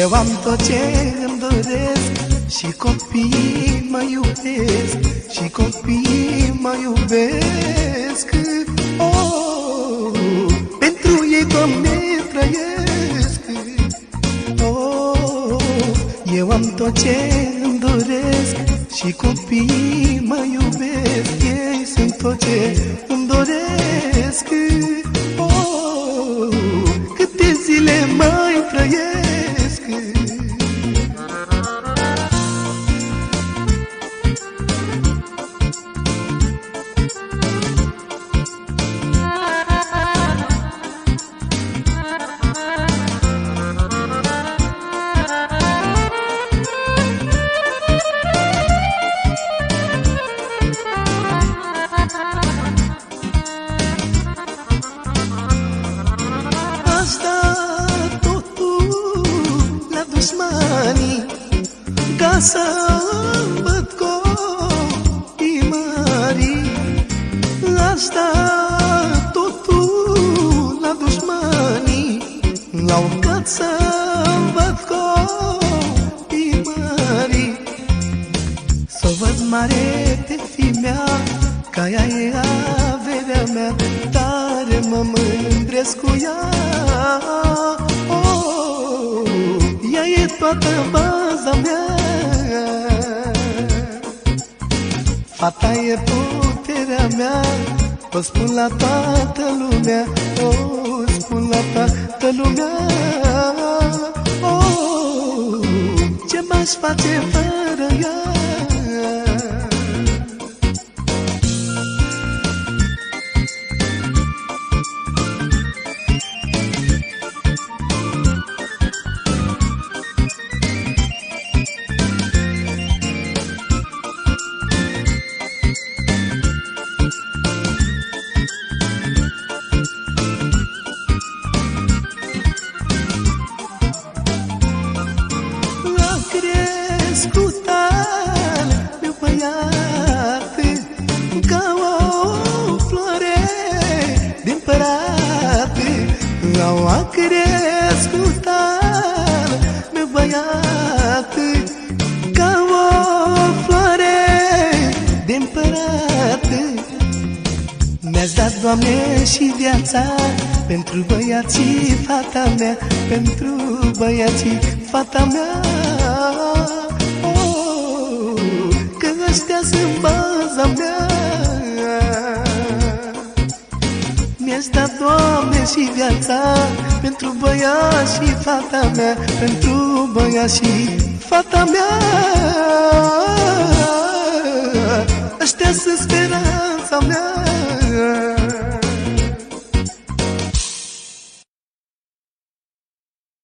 Eu am tot ce îmi doresc Și copiii mă iubesc Și copiii mă iubesc. Oh, Pentru ei, Doamne, trăiesc. Oh, Eu am tot ce îmi doresc Și copiii mă iubesc. Ei sunt tot ce îmi doresc. Oh, Câte zile mai trăiesc Asta totul la dușmanii L-au cat să văd copii mari. Să văd mare pe fimea Ca ea e averea mea Tare mă mândresc cu ea. Oh, Ea e toată baza mea. Fata e puterea mea O spun la toată lumea O spun la toată lumea oh, Ce m-aș face fără crescut al meu băiat Ca o floare din părat L-a crescut al meu băiat Ca o floare din părat mi-ați dat, Doamne, și viața Pentru băiații, fata mea Pentru băiații, fata mea. oh, Că ăștia sunt baza mea Mi-ați dat, Doamne, și viața Pentru băiat și fata mea Pentru băiat și fata mea. Ăștia sunt speranța mea